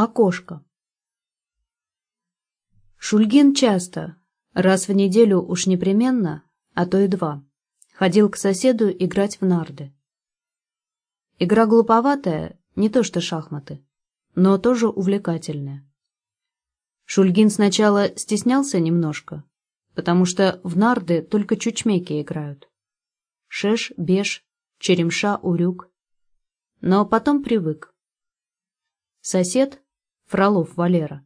Окошко. Шульгин часто, раз в неделю уж непременно, а то и два, ходил к соседу играть в нарды. Игра глуповатая, не то что шахматы, но тоже увлекательная. Шульгин сначала стеснялся немножко, потому что в нарды только чучмеки играют. Шеш, беш, черемша, урюк. Но потом привык. Сосед, Фролов Валера,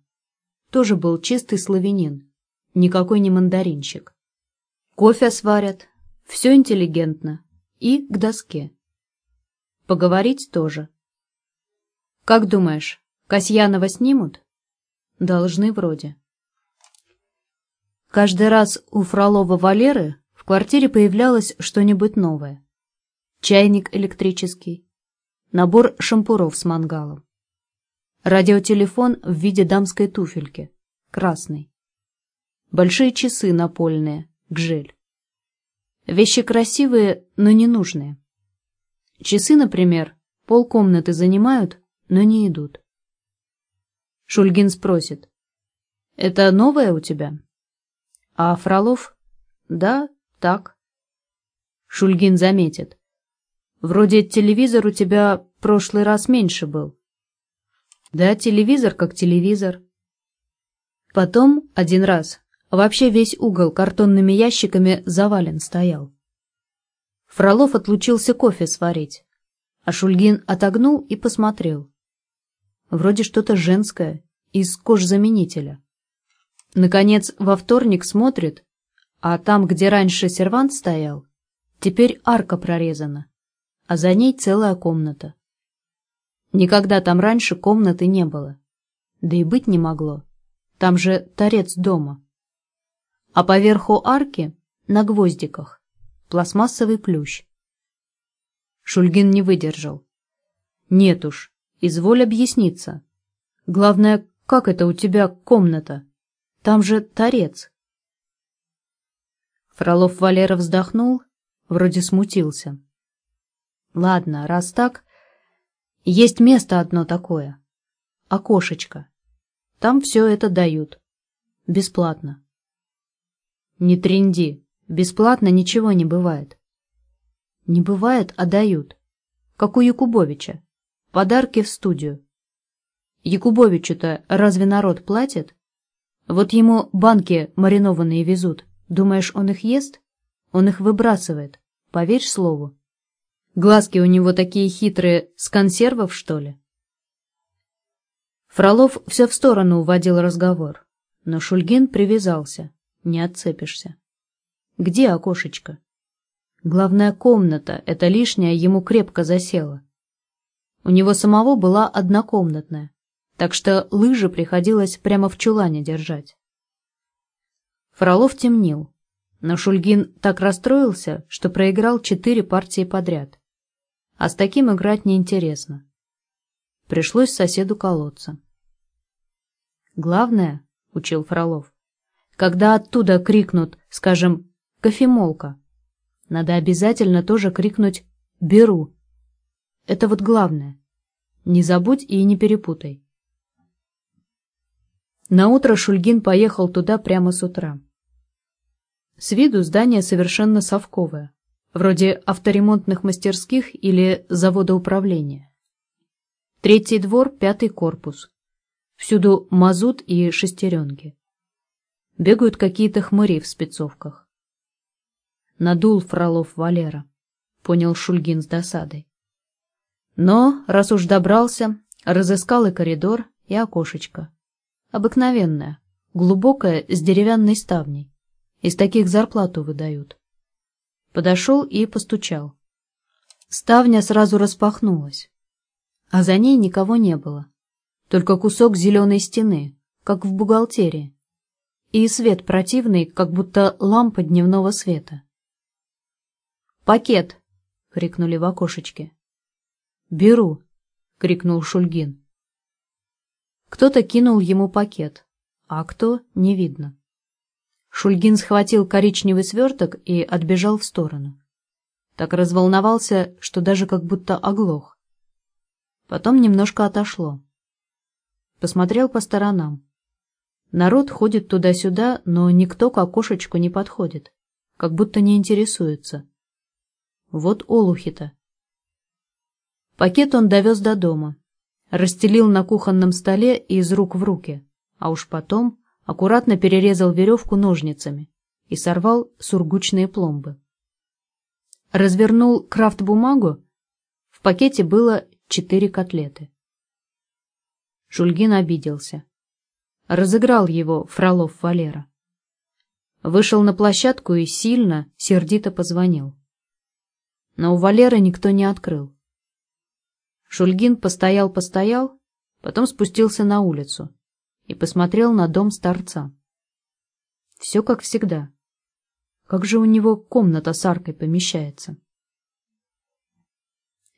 тоже был чистый славянин, никакой не мандаринчик. Кофе сварят, все интеллигентно и к доске. Поговорить тоже. Как думаешь, Касьянова снимут? Должны вроде. Каждый раз у Фролова Валеры в квартире появлялось что-нибудь новое. Чайник электрический, набор шампуров с мангалом, Радиотелефон в виде дамской туфельки, красный. Большие часы напольные, гжель. Вещи красивые, но не нужные. Часы, например, полкомнаты занимают, но не идут. Шульгин спросит. «Это новое у тебя?» А Фролов? «Да, так». Шульгин заметит. «Вроде телевизор у тебя прошлый раз меньше был». Да, телевизор как телевизор. Потом, один раз, вообще весь угол картонными ящиками завален стоял. Фролов отлучился кофе сварить, а Шульгин отогнул и посмотрел. Вроде что-то женское, из кожзаменителя. Наконец, во вторник смотрит, а там, где раньше сервант стоял, теперь арка прорезана, а за ней целая комната. Никогда там раньше комнаты не было. Да и быть не могло. Там же торец дома. А поверху арки, на гвоздиках, пластмассовый плющ. Шульгин не выдержал. Нет уж, изволь объясниться. Главное, как это у тебя комната? Там же торец. Фролов Валера вздохнул, вроде смутился. Ладно, раз так, есть место одно такое. Окошечко. Там все это дают. Бесплатно. Не тренди. Бесплатно ничего не бывает. Не бывает, а дают. Как у Якубовича. Подарки в студию. Якубовичу-то разве народ платит? Вот ему банки маринованные везут. Думаешь, он их ест? Он их выбрасывает. Поверь слову. Глазки у него такие хитрые, с консервов, что ли? Фролов все в сторону уводил разговор, но Шульгин привязался, не отцепишься. Где окошечко? Главная комната, это лишняя, ему крепко засела. У него самого была однокомнатная, так что лыжи приходилось прямо в чулане держать. Фролов темнил, но Шульгин так расстроился, что проиграл четыре партии подряд а с таким играть неинтересно. Пришлось соседу колоться. «Главное, — учил Фролов, — когда оттуда крикнут, скажем, «кофемолка», надо обязательно тоже крикнуть «беру». Это вот главное. Не забудь и не перепутай. Наутро Шульгин поехал туда прямо с утра. С виду здание совершенно совковое вроде авторемонтных мастерских или завода управления. Третий двор, пятый корпус. Всюду мазут и шестеренки. Бегают какие-то хмыри в спецовках. Надул Фролов Валера, понял Шульгин с досадой. Но, раз уж добрался, разыскал и коридор, и окошечко. Обыкновенное, глубокое, с деревянной ставней. Из таких зарплату выдают. Подошел и постучал. Ставня сразу распахнулась, а за ней никого не было. Только кусок зеленой стены, как в бухгалтерии. И свет противный, как будто лампа дневного света. «Пакет!» — крикнули в окошечке. «Беру!» — крикнул Шульгин. Кто-то кинул ему пакет, а кто — не видно. Шульгин схватил коричневый сверток и отбежал в сторону. Так разволновался, что даже как будто оглох. Потом немножко отошло. посмотрел по сторонам. Народ ходит туда-сюда, но никто к окошечку не подходит, как будто не интересуется. Вот олухи-то. Пакет он довез до дома, расстелил на кухонном столе из рук в руки, а уж потом аккуратно перерезал веревку ножницами и сорвал сургучные пломбы. Развернул крафт-бумагу, в пакете было четыре котлеты. Шульгин обиделся. Разыграл его Фролов Валера. Вышел на площадку и сильно, сердито позвонил. Но у Валеры никто не открыл. Шульгин постоял-постоял, потом спустился на улицу и посмотрел на дом старца. Все как всегда. Как же у него комната с аркой помещается?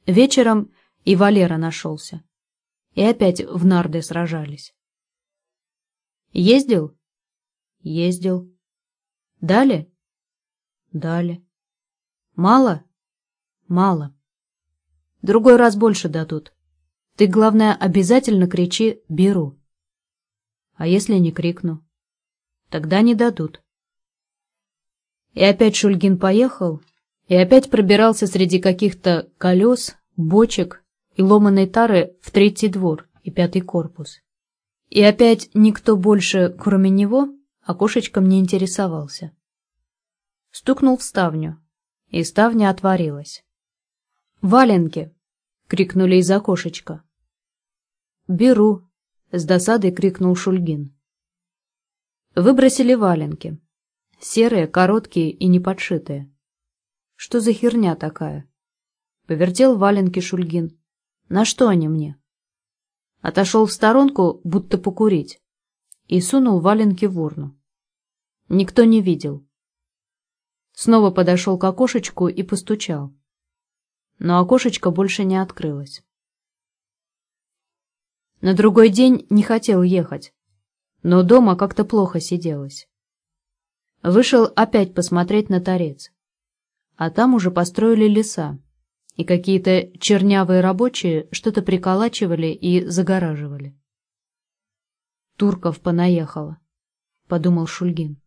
Вечером и Валера нашелся. И опять в нарды сражались. Ездил? Ездил. Дали? Дали. Мало? Мало. Другой раз больше дадут. Ты, главное, обязательно кричи «беру». А если не крикну? Тогда не дадут. И опять Шульгин поехал, и опять пробирался среди каких-то колес, бочек и ломаной тары в третий двор и пятый корпус. И опять никто больше, кроме него, окошечком не интересовался. Стукнул в ставню, и ставня отворилась. «Валенки!» — крикнули из окошечка. «Беру!» — с досадой крикнул Шульгин. Выбросили валенки. Серые, короткие и неподшитые. Что за херня такая? Повертел валенки Шульгин. На что они мне? Отошел в сторонку, будто покурить, и сунул валенки в урну. Никто не видел. Снова подошел к окошечку и постучал. Но окошечко больше не открылось. На другой день не хотел ехать, но дома как-то плохо сиделось. Вышел опять посмотреть на торец. А там уже построили леса, и какие-то чернявые рабочие что-то приколачивали и загораживали. «Турков понаехало», — подумал Шульгин.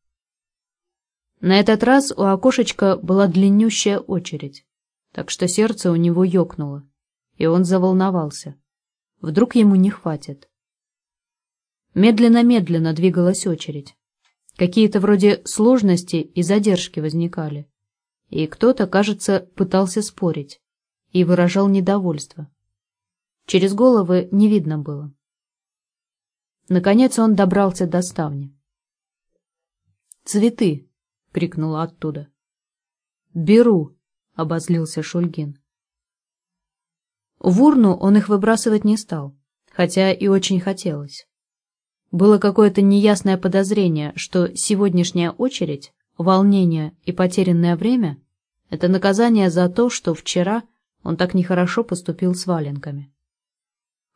На этот раз у окошечка была длиннющая очередь, так что сердце у него ёкнуло, и он заволновался. Вдруг ему не хватит. Медленно-медленно двигалась очередь. Какие-то вроде сложности и задержки возникали. И кто-то, кажется, пытался спорить и выражал недовольство. Через головы не видно было. Наконец он добрался до ставни. «Цветы!» — крикнула оттуда. «Беру!» — обозлился Шульгин. В урну он их выбрасывать не стал, хотя и очень хотелось. Было какое-то неясное подозрение, что сегодняшняя очередь, волнение и потерянное время — это наказание за то, что вчера он так нехорошо поступил с валенками.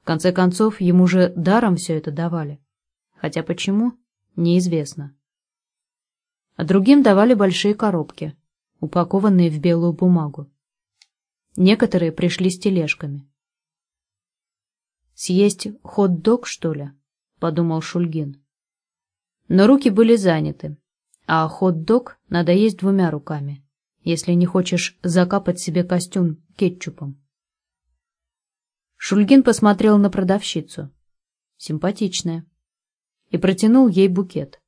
В конце концов, ему же даром все это давали. Хотя почему — неизвестно. А другим давали большие коробки, упакованные в белую бумагу. Некоторые пришли с тележками. Съесть хот-дог, что ли? подумал Шульгин. Но руки были заняты, а хот-дог надо есть двумя руками, если не хочешь закапать себе костюм кетчупом. Шульгин посмотрел на продавщицу. Симпатичная. И протянул ей букет.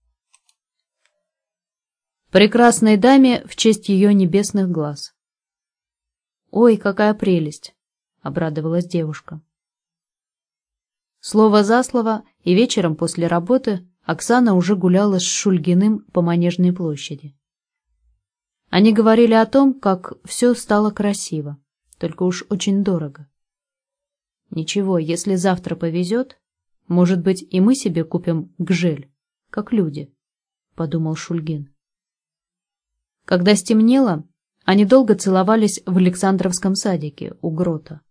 Прекрасной даме в честь ее небесных глаз. «Ой, какая прелесть!» — обрадовалась девушка. Слово за слово, и вечером после работы Оксана уже гуляла с Шульгиным по Манежной площади. Они говорили о том, как все стало красиво, только уж очень дорого. Ничего, если завтра повезет, может быть, и мы себе купим гжель, как люди, — подумал Шульгин. Когда стемнело, они долго целовались в Александровском садике у грота.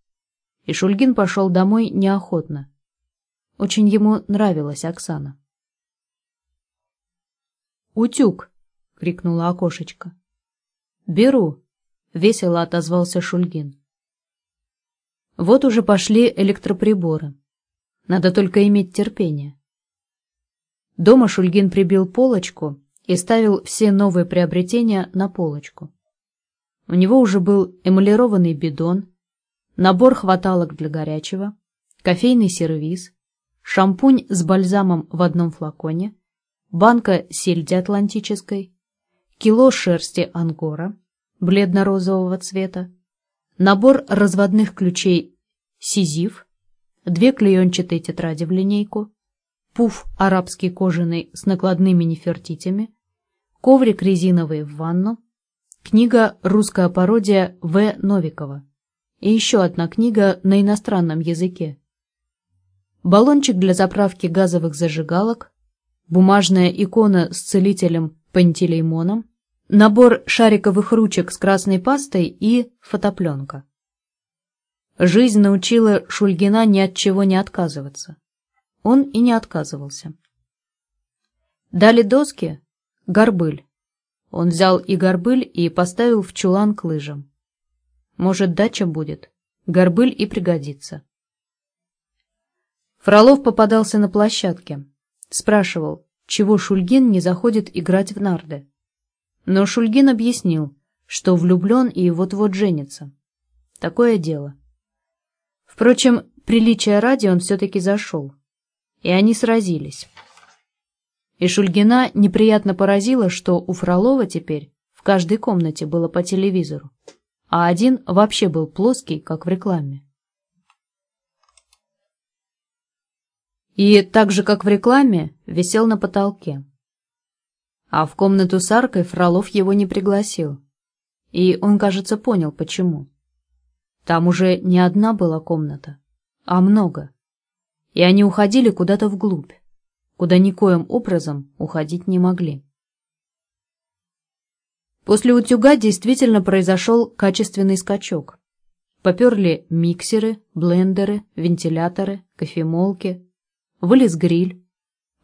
И Шульгин пошел домой неохотно, очень ему нравилась Оксана. «Утюг!» — крикнула окошечко. «Беру!» — весело отозвался Шульгин. Вот уже пошли электроприборы. Надо только иметь терпение. Дома Шульгин прибил полочку и ставил все новые приобретения на полочку. У него уже был эмалированный бидон, набор хваталок для горячего, кофейный сервиз, шампунь с бальзамом в одном флаконе, банка сельди атлантической, кило шерсти ангора бледно-розового цвета, набор разводных ключей «Сизиф», две клеенчатые тетради в линейку, пуф арабский кожаный с накладными нефертитями, коврик резиновый в ванну, книга «Русская пародия» В. Новикова и еще одна книга на иностранном языке. Баллончик для заправки газовых зажигалок, бумажная икона с целителем Пантелеймоном, набор шариковых ручек с красной пастой и фотопленка. Жизнь научила Шульгина ни от чего не отказываться. Он и не отказывался. Дали доски, горбыль. Он взял и горбыль и поставил в чулан к лыжам. Может, дача будет, горбыль и пригодится. Фролов попадался на площадке. Спрашивал, чего Шульгин не заходит играть в нарды. Но Шульгин объяснил, что влюблен и вот-вот женится. Такое дело. Впрочем, приличия ради он все-таки зашел и они сразились. И Шульгина неприятно поразило, что у Фролова теперь в каждой комнате было по телевизору, а один вообще был плоский, как в рекламе. И так же, как в рекламе, висел на потолке. А в комнату с аркой Фролов его не пригласил. И он, кажется, понял, почему. Там уже не одна была комната, а много и они уходили куда-то вглубь, куда никоим образом уходить не могли. После утюга действительно произошел качественный скачок. Поперли миксеры, блендеры, вентиляторы, кофемолки, вылез гриль,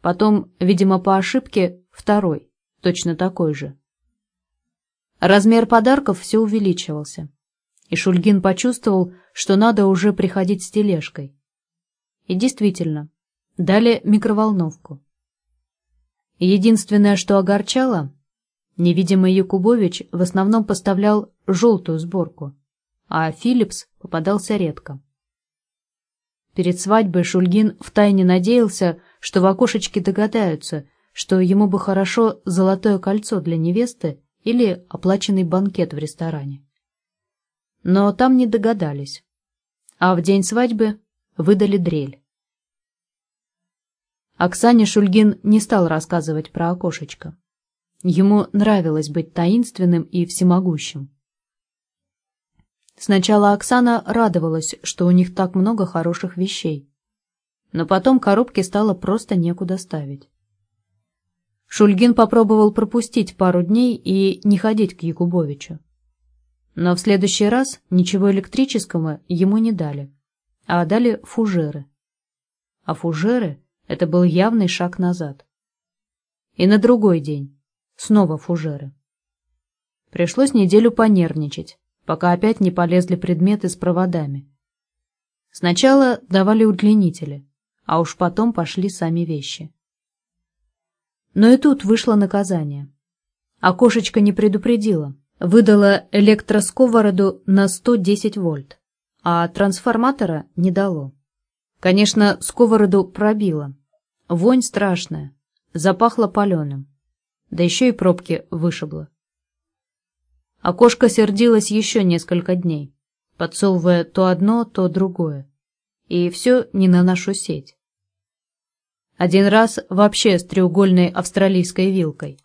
потом, видимо, по ошибке, второй, точно такой же. Размер подарков все увеличивался, и Шульгин почувствовал, что надо уже приходить с тележкой. И действительно, дали микроволновку. Единственное, что огорчало, невидимый Якубович в основном поставлял желтую сборку, а Филлипс попадался редко. Перед свадьбой Шульгин втайне надеялся, что в окошечке догадаются, что ему бы хорошо золотое кольцо для невесты или оплаченный банкет в ресторане. Но там не догадались. А в день свадьбы выдали дрель. Оксане Шульгин не стал рассказывать про окошечко. Ему нравилось быть таинственным и всемогущим. Сначала Оксана радовалась, что у них так много хороших вещей. Но потом коробки стало просто некуда ставить. Шульгин попробовал пропустить пару дней и не ходить к Якубовичу. Но в следующий раз ничего электрического ему не дали, а дали фужеры. А фужеры это был явный шаг назад. И на другой день. Снова фужеры. Пришлось неделю понервничать, пока опять не полезли предметы с проводами. Сначала давали удлинители, а уж потом пошли сами вещи. Но и тут вышло наказание. Окошечко не предупредило, выдало электросковороду на 110 вольт, а трансформатора не дало. Конечно, сковороду пробило, Вонь страшная, запахло паленым, да еще и пробки вышибло. Окошко сердилось еще несколько дней, подсовывая то одно, то другое, и все не на нашу сеть. Один раз вообще с треугольной австралийской вилкой.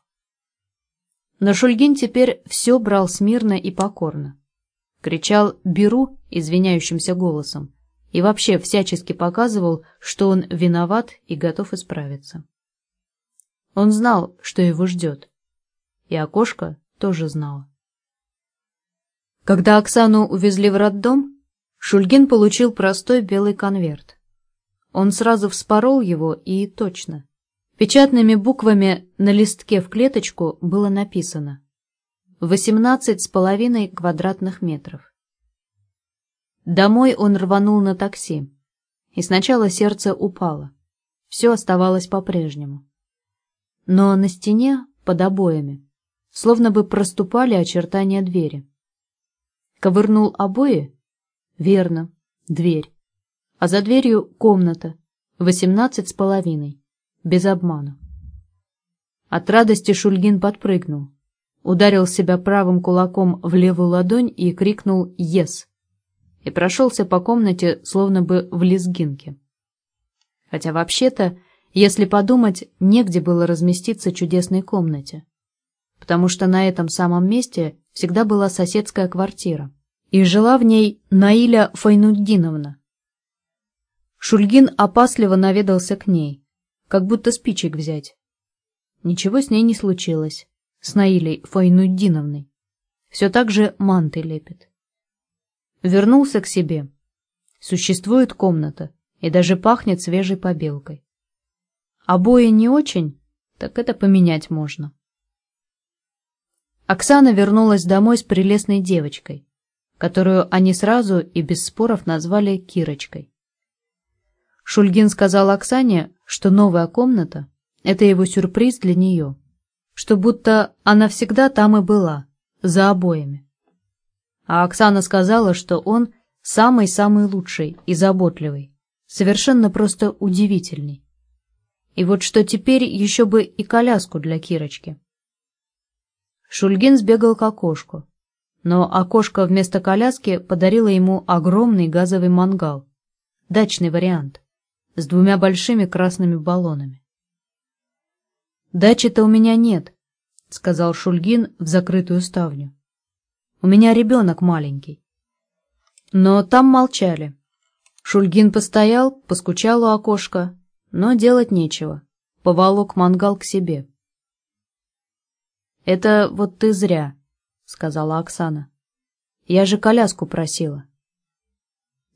Но Шульгин теперь все брал смирно и покорно. Кричал «беру» извиняющимся голосом, и вообще всячески показывал, что он виноват и готов исправиться. Он знал, что его ждет. И окошко тоже знала. Когда Оксану увезли в роддом, Шульгин получил простой белый конверт. Он сразу вспорол его и точно. Печатными буквами на листке в клеточку было написано «Восемнадцать с половиной квадратных метров». Домой он рванул на такси. и сначала сердце упало. Все оставалось по-прежнему. Но на стене, под обоями, словно бы проступали очертания двери. Ковырнул обои? Верно, дверь. А за дверью комната, восемнадцать с половиной, без обмана. От радости Шульгин подпрыгнул, ударил себя правым кулаком в левую ладонь и крикнул «Ес!» И прошелся по комнате, словно бы в лезгинке. Хотя вообще-то, если подумать, негде было разместиться чудесной комнате, потому что на этом самом месте всегда была соседская квартира, и жила в ней Наиля Файнуддиновна. Шульгин опасливо наведался к ней, как будто спичек взять. Ничего с ней не случилось, с Наилей Файнуддиновной. Все так же манты лепит. Вернулся к себе. Существует комната, и даже пахнет свежей побелкой. Обои не очень, так это поменять можно. Оксана вернулась домой с прелестной девочкой, которую они сразу и без споров назвали Кирочкой. Шульгин сказал Оксане, что новая комната — это его сюрприз для нее, что будто она всегда там и была, за обоями. А Оксана сказала, что он самый-самый лучший и заботливый, совершенно просто удивительный. И вот что теперь еще бы и коляску для Кирочки. Шульгин сбегал к окошку, но окошко вместо коляски подарило ему огромный газовый мангал, дачный вариант, с двумя большими красными баллонами. «Дачи-то у меня нет», — сказал Шульгин в закрытую ставню. У меня ребенок маленький. Но там молчали. Шульгин постоял, поскучал у окошка, но делать нечего. Поволок мангал к себе. «Это вот ты зря», — сказала Оксана. «Я же коляску просила».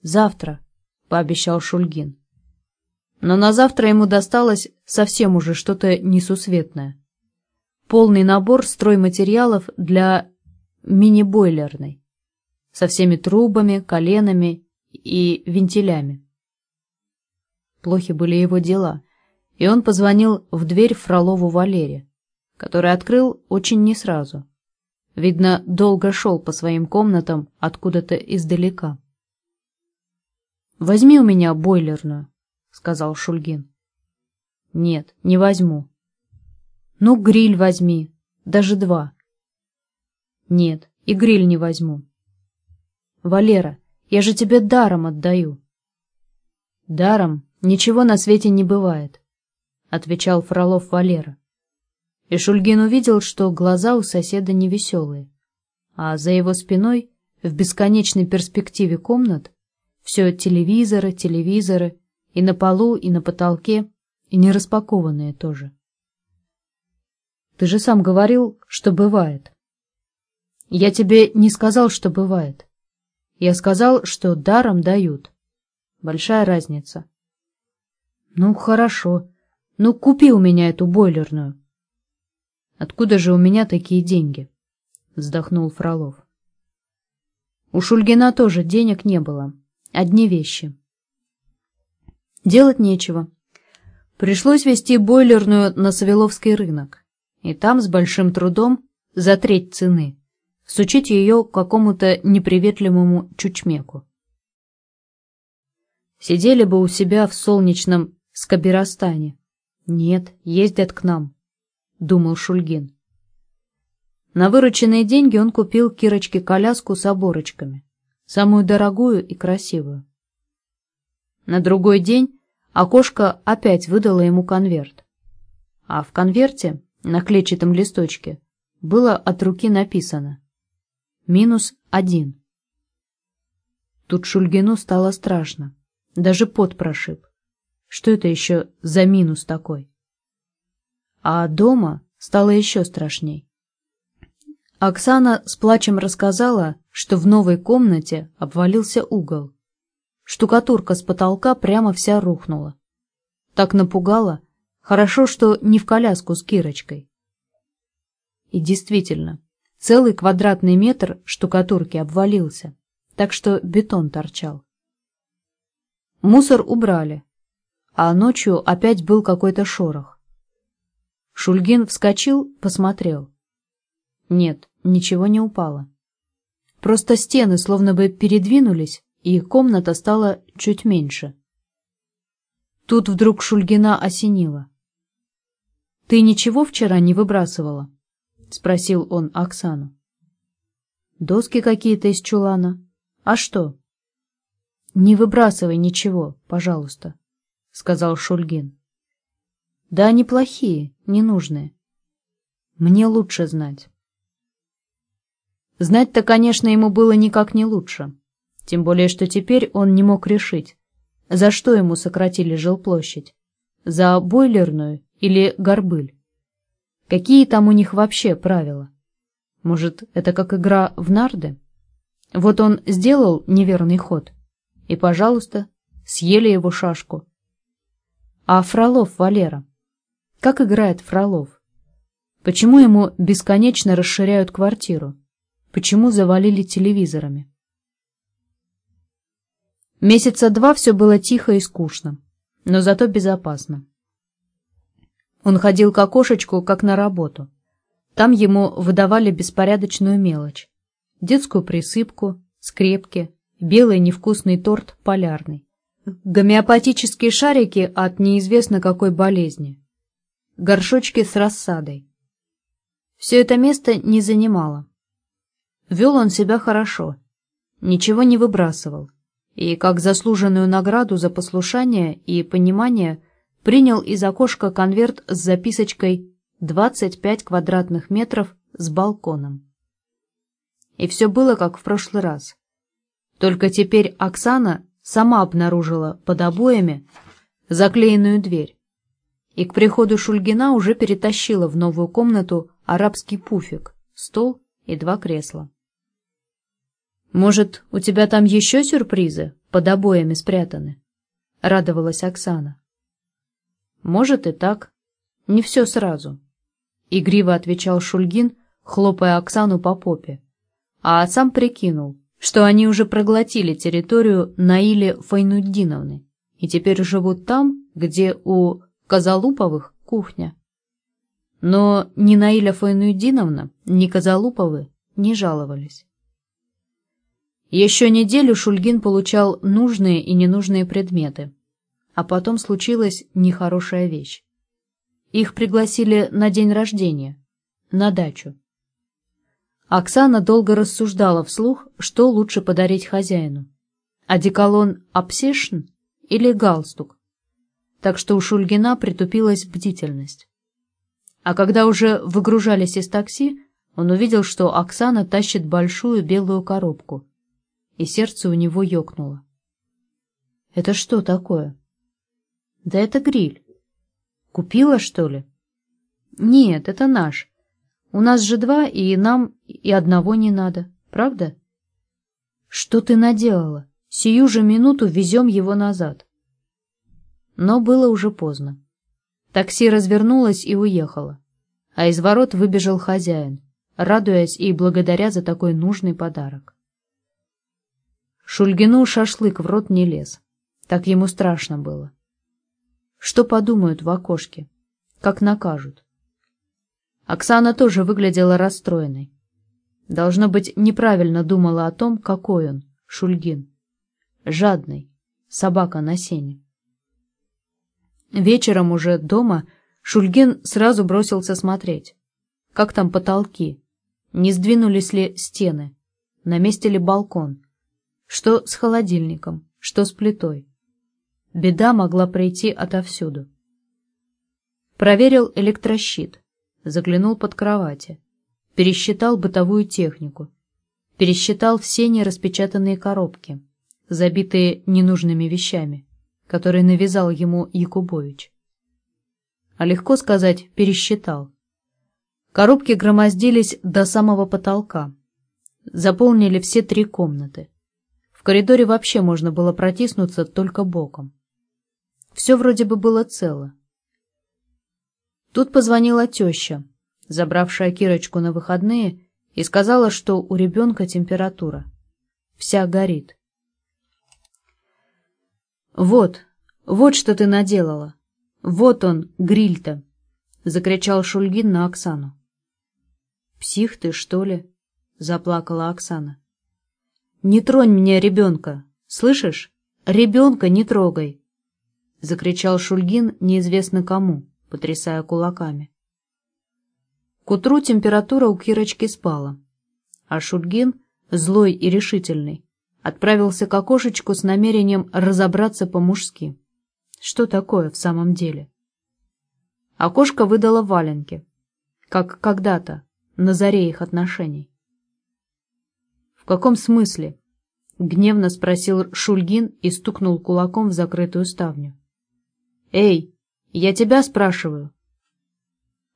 «Завтра», — пообещал Шульгин. Но на завтра ему досталось совсем уже что-то несусветное. Полный набор стройматериалов для мини-бойлерной, со всеми трубами, коленами и вентилями. Плохи были его дела, и он позвонил в дверь Фролову Валере, который открыл очень не сразу. Видно, долго шел по своим комнатам откуда-то издалека. «Возьми у меня бойлерную», — сказал Шульгин. «Нет, не возьму». «Ну, гриль возьми, даже два». Нет, и гриль не возьму. Валера, я же тебе даром отдаю. Даром ничего на свете не бывает, отвечал Фролов Валера. И Шульгин увидел, что глаза у соседа невеселые, а за его спиной, в бесконечной перспективе комнат, все телевизоры, телевизоры, и на полу, и на потолке, и не распакованные тоже. Ты же сам говорил, что бывает. Я тебе не сказал, что бывает. Я сказал, что даром дают. Большая разница. Ну, хорошо. Ну, купи у меня эту бойлерную. Откуда же у меня такие деньги? Вздохнул Фролов. У Шульгина тоже денег не было. Одни вещи. Делать нечего. Пришлось вести бойлерную на Савеловский рынок. И там с большим трудом за треть цены сучить ее какому-то неприветливому чучмеку. Сидели бы у себя в солнечном Скоберостане. Нет, ездят к нам, думал Шульгин. На вырученные деньги он купил Кирочке коляску с оборочками, самую дорогую и красивую. На другой день окошко опять выдало ему конверт. А в конверте, на клетчатом листочке, было от руки написано Минус один. Тут Шульгину стало страшно. Даже пот прошиб. Что это еще за минус такой? А дома стало еще страшней. Оксана с плачем рассказала, что в новой комнате обвалился угол. Штукатурка с потолка прямо вся рухнула. Так напугала, хорошо, что не в коляску с Кирочкой. И действительно, Целый квадратный метр штукатурки обвалился, так что бетон торчал. Мусор убрали, а ночью опять был какой-то шорох. Шульгин вскочил, посмотрел. Нет, ничего не упало. Просто стены словно бы передвинулись, и комната стала чуть меньше. Тут вдруг Шульгина осенила. «Ты ничего вчера не выбрасывала?» — спросил он Оксану. «Доски какие-то из чулана. А что?» «Не выбрасывай ничего, пожалуйста», — сказал Шульгин. «Да они плохие, ненужные. Мне лучше знать». Знать-то, конечно, ему было никак не лучше. Тем более, что теперь он не мог решить, за что ему сократили жилплощадь. За бойлерную или горбыль? Какие там у них вообще правила? Может, это как игра в нарды? Вот он сделал неверный ход, и, пожалуйста, съели его шашку. А Фролов Валера? Как играет Фролов? Почему ему бесконечно расширяют квартиру? Почему завалили телевизорами? Месяца два все было тихо и скучно, но зато безопасно. Он ходил к окошечку, как на работу. Там ему выдавали беспорядочную мелочь. Детскую присыпку, скрепки, белый невкусный торт полярный. Гомеопатические шарики от неизвестно какой болезни. Горшочки с рассадой. Все это место не занимало. Вел он себя хорошо, ничего не выбрасывал, и как заслуженную награду за послушание и понимание принял из окошка конверт с записочкой «25 квадратных метров с балконом». И все было как в прошлый раз. Только теперь Оксана сама обнаружила под обоями заклеенную дверь и к приходу Шульгина уже перетащила в новую комнату арабский пуфик, стол и два кресла. «Может, у тебя там еще сюрпризы под обоями спрятаны?» — радовалась Оксана. «Может и так. Не все сразу», — игриво отвечал Шульгин, хлопая Оксану по попе. А сам прикинул, что они уже проглотили территорию Наили Файнуддиновны и теперь живут там, где у Казалуповых кухня. Но ни Наиля Файнуддиновна, ни Казалуповы не жаловались. Еще неделю Шульгин получал нужные и ненужные предметы. А потом случилась нехорошая вещь. Их пригласили на день рождения, на дачу. Оксана долго рассуждала вслух, что лучше подарить хозяину. Одеколон «Обсешн» или галстук. Так что у Шульгина притупилась бдительность. А когда уже выгружались из такси, он увидел, что Оксана тащит большую белую коробку — и сердце у него ёкнуло. «Это что такое?» «Да это гриль. Купила, что ли?» «Нет, это наш. У нас же два, и нам и одного не надо, правда?» «Что ты наделала? Сию же минуту везем его назад». Но было уже поздно. Такси развернулось и уехало, а из ворот выбежал хозяин, радуясь и благодаря за такой нужный подарок. Шульгину шашлык в рот не лез. Так ему страшно было. Что подумают в окошке? Как накажут? Оксана тоже выглядела расстроенной. Должно быть, неправильно думала о том, какой он, Шульгин. Жадный, собака на сене. Вечером уже дома Шульгин сразу бросился смотреть. Как там потолки? Не сдвинулись ли стены? На месте ли балкон? что с холодильником, что с плитой. Беда могла прийти отовсюду. Проверил электрощит, заглянул под кровати, пересчитал бытовую технику, пересчитал все нераспечатанные коробки, забитые ненужными вещами, которые навязал ему Якубович. А легко сказать «пересчитал». Коробки громоздились до самого потолка, заполнили все три комнаты. В коридоре вообще можно было протиснуться только боком. Все вроде бы было цело. Тут позвонила теща, забравшая Кирочку на выходные, и сказала, что у ребенка температура. Вся горит. Вот, вот что ты наделала. Вот он, гриль-то, — закричал Шульгин на Оксану. «Псих ты, что ли?» — заплакала Оксана. «Не тронь меня, ребенка! Слышишь? Ребенка не трогай!» — закричал Шульгин неизвестно кому, потрясая кулаками. К утру температура у Кирочки спала, а Шульгин, злой и решительный, отправился к окошечку с намерением разобраться по-мужски. Что такое в самом деле? Окошко выдало валенки, как когда-то, на заре их отношений. «В каком смысле?» — гневно спросил Шульгин и стукнул кулаком в закрытую ставню. «Эй, я тебя спрашиваю!»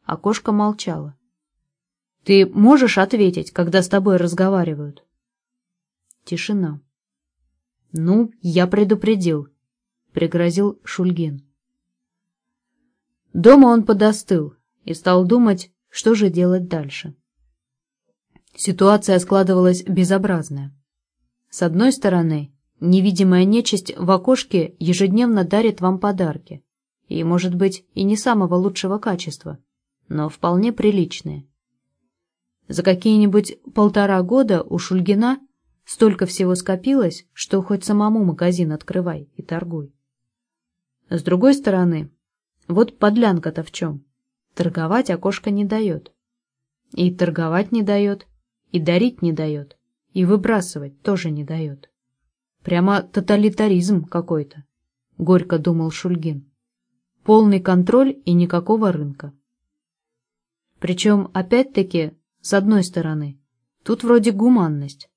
Окошко молчало. «Ты можешь ответить, когда с тобой разговаривают?» Тишина. «Ну, я предупредил», — пригрозил Шульгин. Дома он подостыл и стал думать, что же делать дальше? Ситуация складывалась безобразная. С одной стороны, невидимая нечисть в окошке ежедневно дарит вам подарки, и, может быть, и не самого лучшего качества, но вполне приличные. За какие-нибудь полтора года у Шульгина столько всего скопилось, что хоть самому магазин открывай и торгуй. С другой стороны, вот подлянка-то в чем. Торговать окошко не дает. И торговать не дает, и дарить не дает, и выбрасывать тоже не дает. Прямо тоталитаризм какой-то, — горько думал Шульгин. Полный контроль и никакого рынка. Причем, опять-таки, с одной стороны, тут вроде гуманность.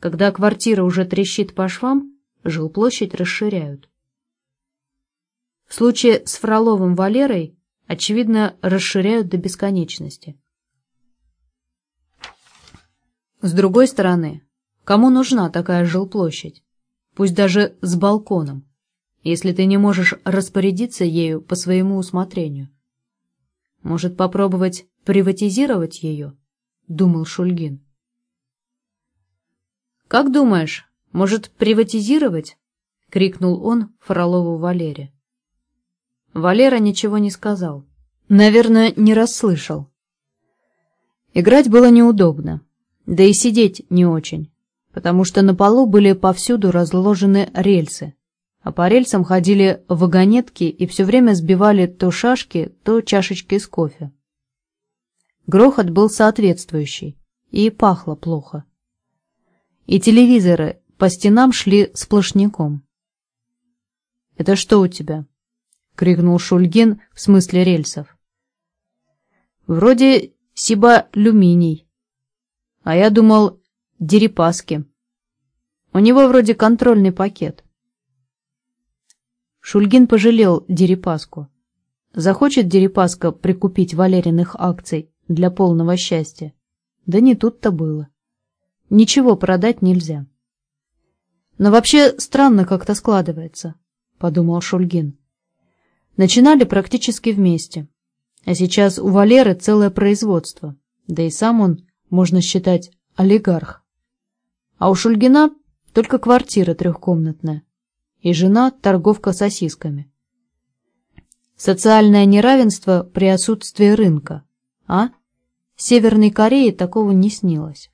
Когда квартира уже трещит по швам, жилплощадь расширяют. В случае с Фроловым Валерой очевидно, расширяют до бесконечности. С другой стороны, кому нужна такая жилплощадь, пусть даже с балконом, если ты не можешь распорядиться ею по своему усмотрению? Может, попробовать приватизировать ее? Думал Шульгин. «Как думаешь, может, приватизировать?» — крикнул он Фролову Валере. Валера ничего не сказал. Наверное, не расслышал. Играть было неудобно, да и сидеть не очень, потому что на полу были повсюду разложены рельсы, а по рельсам ходили вагонетки и все время сбивали то шашки, то чашечки с кофе. Грохот был соответствующий, и пахло плохо. И телевизоры по стенам шли сплошняком. «Это что у тебя?» — крикнул Шульгин в смысле рельсов. «Вроде сибалюминий. А я думал, дерипаски. У него вроде контрольный пакет». Шульгин пожалел Дерипаску. Захочет Дерипаска прикупить Валериных акций для полного счастья. Да не тут-то было. Ничего продать нельзя. Но вообще странно как-то складывается, подумал Шульгин. Начинали практически вместе. А сейчас у Валеры целое производство, да и сам он, можно считать, олигарх. А у Шульгина только квартира трехкомнатная, и жена торговка сосисками. Социальное неравенство при отсутствии рынка, а? Северной Корее такого не снилось.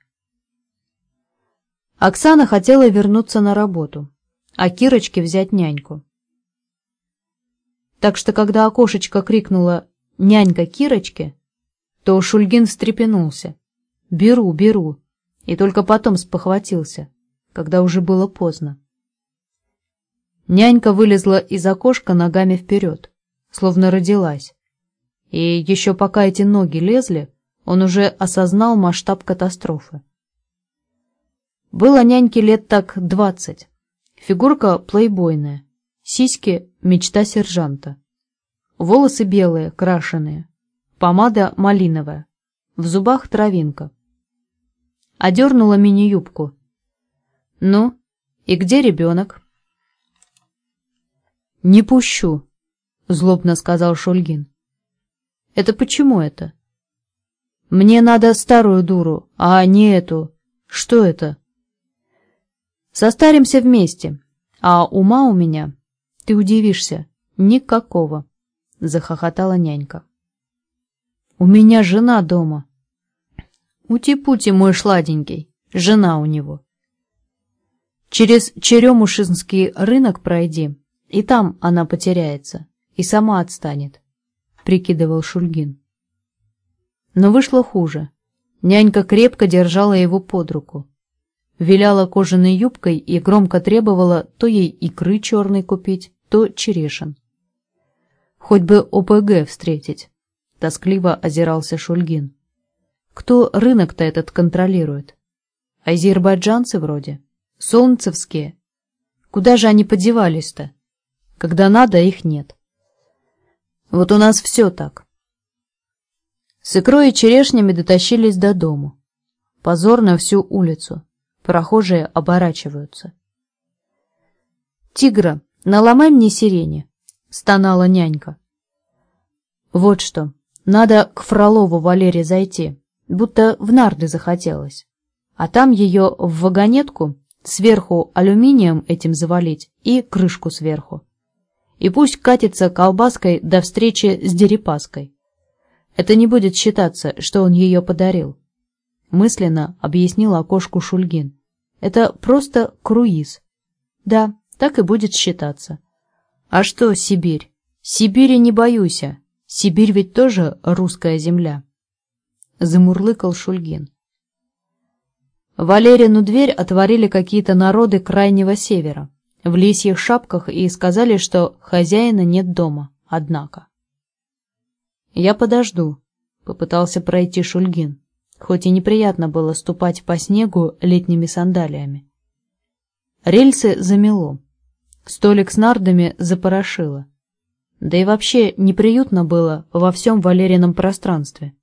Оксана хотела вернуться на работу, а Кирочке взять няньку. Так что, когда окошечко крикнула «Нянька Кирочки», то Шульгин встрепенулся. «Беру, беру», и только потом спохватился, когда уже было поздно. Нянька вылезла из окошка ногами вперед, словно родилась. И еще пока эти ноги лезли, он уже осознал масштаб катастрофы. Было няньке лет так двадцать. Фигурка плейбойная, Сиськи — мечта сержанта. Волосы белые, крашеные. Помада малиновая. В зубах травинка. Одернула мини-юбку. «Ну, и где ребенок?» «Не пущу», — злобно сказал Шульгин. «Это почему это?» «Мне надо старую дуру, а не эту. Что это?» «Состаримся вместе, а ума у меня Ты удивишься. Никакого, захохотала нянька. У меня жена дома. Ути-пути мой шладенький, жена у него. Через Черемушинский рынок пройди, и там она потеряется, и сама отстанет, прикидывал Шульгин. Но вышло хуже. Нянька крепко держала его под руку. Виляла кожаной юбкой и громко требовала то ей икры черной купить, то черешин. Хоть бы ОПГ встретить. — тоскливо озирался Шульгин. «Кто рынок-то этот контролирует? Азербайджанцы вроде? Солнцевские? Куда же они подевались-то? Когда надо, их нет. Вот у нас все так». С икрой и черешнями дотащились до дому. Позор на всю улицу. Прохожие оборачиваются. «Тигра, наломай мне сирени!» — стонала нянька. «Вот что, надо к Фролову Валере зайти, будто в нарды захотелось. А там ее в вагонетку, сверху алюминием этим завалить и крышку сверху. И пусть катится колбаской до встречи с Дерипаской. Это не будет считаться, что он ее подарил. Мысленно объяснил окошку Шульгин. Это просто круиз. Да, так и будет считаться. А что Сибирь? Сибири не боюся. Сибирь ведь тоже русская земля. Замурлыкал Шульгин. Валерину дверь отворили какие-то народы крайнего севера, в лисьих шапках и сказали, что хозяина нет дома, однако. «Я подожду», — попытался пройти Шульгин, хоть и неприятно было ступать по снегу летними сандалиями. Рельсы замело, столик с нардами запорошило. Да и вообще неприютно было во всем Валерином пространстве.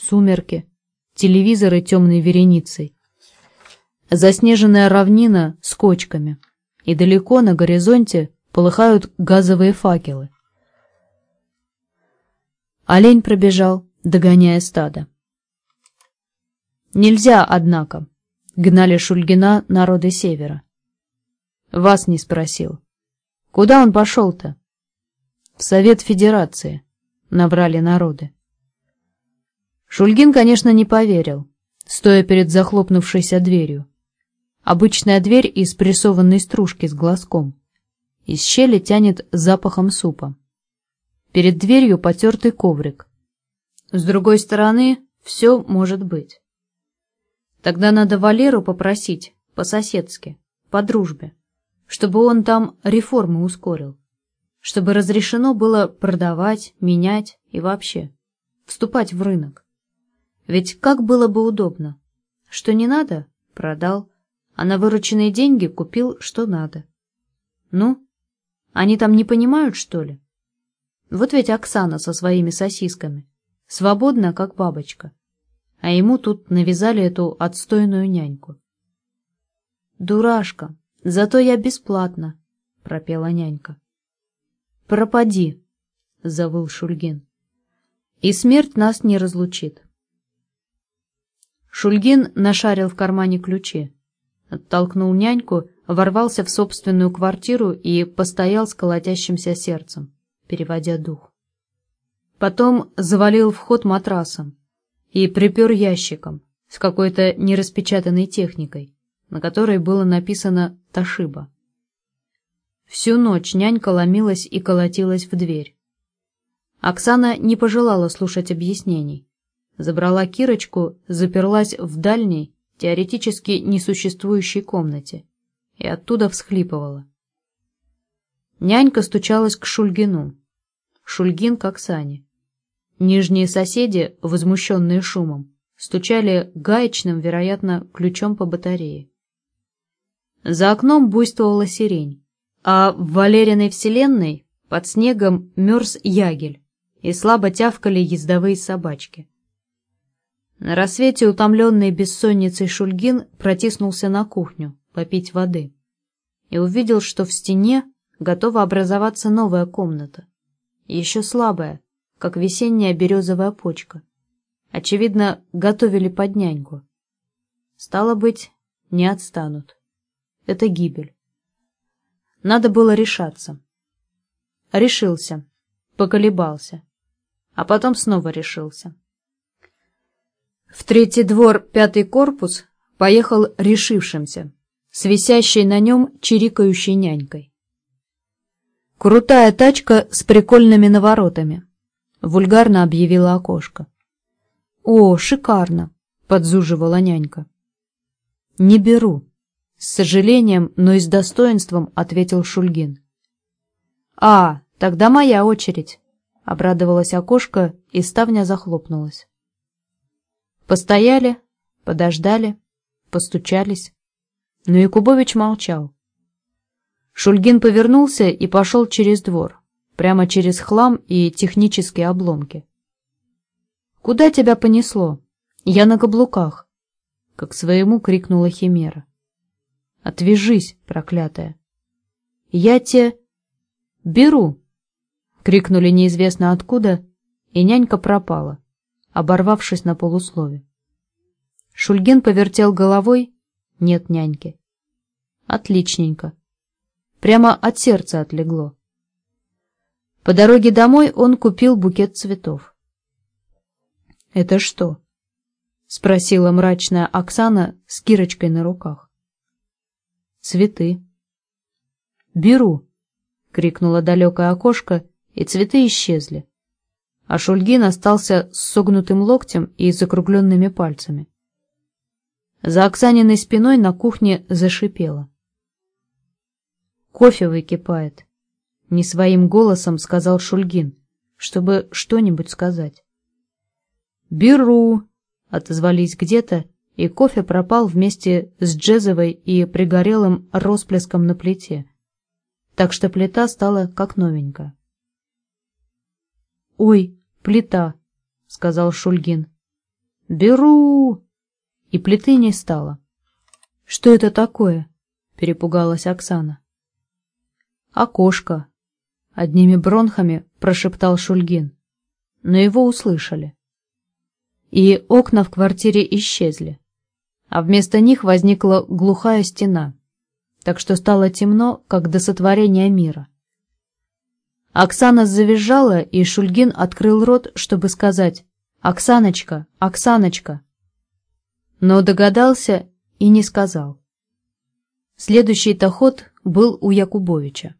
Сумерки, телевизоры темной вереницей, заснеженная равнина с кочками, и далеко на горизонте полыхают газовые факелы. Олень пробежал, догоняя стадо. Нельзя, однако, гнали Шульгина народы севера. Вас не спросил. Куда он пошел-то? В Совет Федерации, набрали народы. Шульгин, конечно, не поверил, стоя перед захлопнувшейся дверью. Обычная дверь из прессованной стружки с глазком. Из щели тянет запахом супа. Перед дверью потертый коврик. С другой стороны, все может быть. Тогда надо Валеру попросить, по-соседски, по дружбе, чтобы он там реформы ускорил чтобы разрешено было продавать, менять и вообще вступать в рынок. Ведь как было бы удобно. Что не надо – продал, а на вырученные деньги купил, что надо. Ну, они там не понимают, что ли? Вот ведь Оксана со своими сосисками. Свободна, как бабочка. А ему тут навязали эту отстойную няньку. «Дурашка, зато я бесплатно», — пропела нянька. «Пропади!» — завыл Шульгин. «И смерть нас не разлучит». Шульгин нашарил в кармане ключи, оттолкнул няньку, ворвался в собственную квартиру и постоял с колотящимся сердцем, переводя дух. Потом завалил вход матрасом и припер ящиком с какой-то нераспечатанной техникой, на которой было написано «Ташиба». Всю ночь нянька ломилась и колотилась в дверь. Оксана не пожелала слушать объяснений. Забрала Кирочку, заперлась в дальней, теоретически несуществующей комнате и оттуда всхлипывала. Нянька стучалась к Шульгину. Шульгин к Оксане. Нижние соседи, возмущенные шумом, стучали гаечным, вероятно, ключом по батарее. За окном буйствовала сирень а в Валериной вселенной под снегом мерз ягель, и слабо тявкали ездовые собачки. На рассвете утомленный бессонницей Шульгин протиснулся на кухню попить воды и увидел, что в стене готова образоваться новая комната, еще слабая, как весенняя березовая почка. Очевидно, готовили под няньку. Стало быть, не отстанут. Это гибель. Надо было решаться. решился, поколебался, а потом снова решился. В третий двор, пятый корпус, поехал решившимся, с висящей на нем чирикающей нянькой. «Крутая тачка с прикольными наворотами», — вульгарно объявила окошко. «О, шикарно!» — подзуживала нянька. «Не беру», — с сожалением, но и с достоинством ответил Шульгин. «А, тогда моя очередь», — обрадовалась окошко, и ставня захлопнулась. Постояли, подождали, постучались, но Якубович молчал. Шульгин повернулся и пошел через двор, прямо через хлам и технические обломки. «Куда тебя понесло? Я на каблуках!» Как своему крикнула Химера. «Отвяжись, проклятая!» «Я те...» «Беру!» Крикнули неизвестно откуда, и нянька пропала, оборвавшись на полуслове. Шульгин повертел головой. Нет няньки. Отличненько. Прямо от сердца отлегло. По дороге домой он купил букет цветов. «Это что?» — спросила мрачная Оксана с Кирочкой на руках. «Цветы». «Беру», — крикнуло далекое окошко, и цветы исчезли. А Шульгин остался с согнутым локтем и закругленными пальцами. За Оксаниной спиной на кухне зашипело. «Кофе выкипает», — не своим голосом сказал Шульгин, чтобы что-нибудь сказать. «Беру», — отозвались где-то, и кофе пропал вместе с джезовой и пригорелым росплеском на плите, так что плита стала как новенькая. «Ой, плита», — сказал Шульгин. «Беру!» И плиты не стало. «Что это такое?» — перепугалась Оксана. «Окошко», — одними бронхами прошептал Шульгин, но его услышали и окна в квартире исчезли, а вместо них возникла глухая стена, так что стало темно, как до сотворения мира. Оксана завизжала, и Шульгин открыл рот, чтобы сказать «Оксаночка! Оксаночка!» Но догадался и не сказал. Следующий-то ход был у Якубовича.